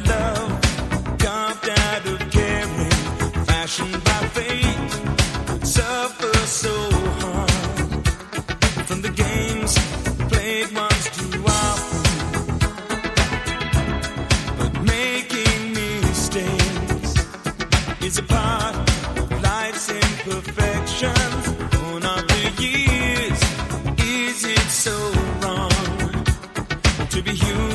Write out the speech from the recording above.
to love, carved out of caring, fashioned by fate, suffer so hard from the games played once too often, but making mistakes is a part of life's imperfections. Born of the years, is it so wrong to be human?